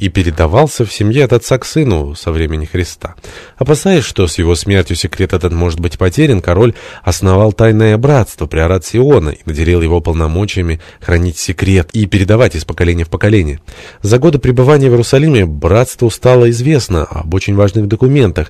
и передавался в семье от отца к сыну со времени Христа. Опасаясь, что с его смертью секрет этот может быть потерян, король основал тайное братство приорат Сиона и наделил его полномочиями хранить секрет и передавать из поколения в поколение. За годы пребывания в Иерусалиме братству стало известно об очень важных документах,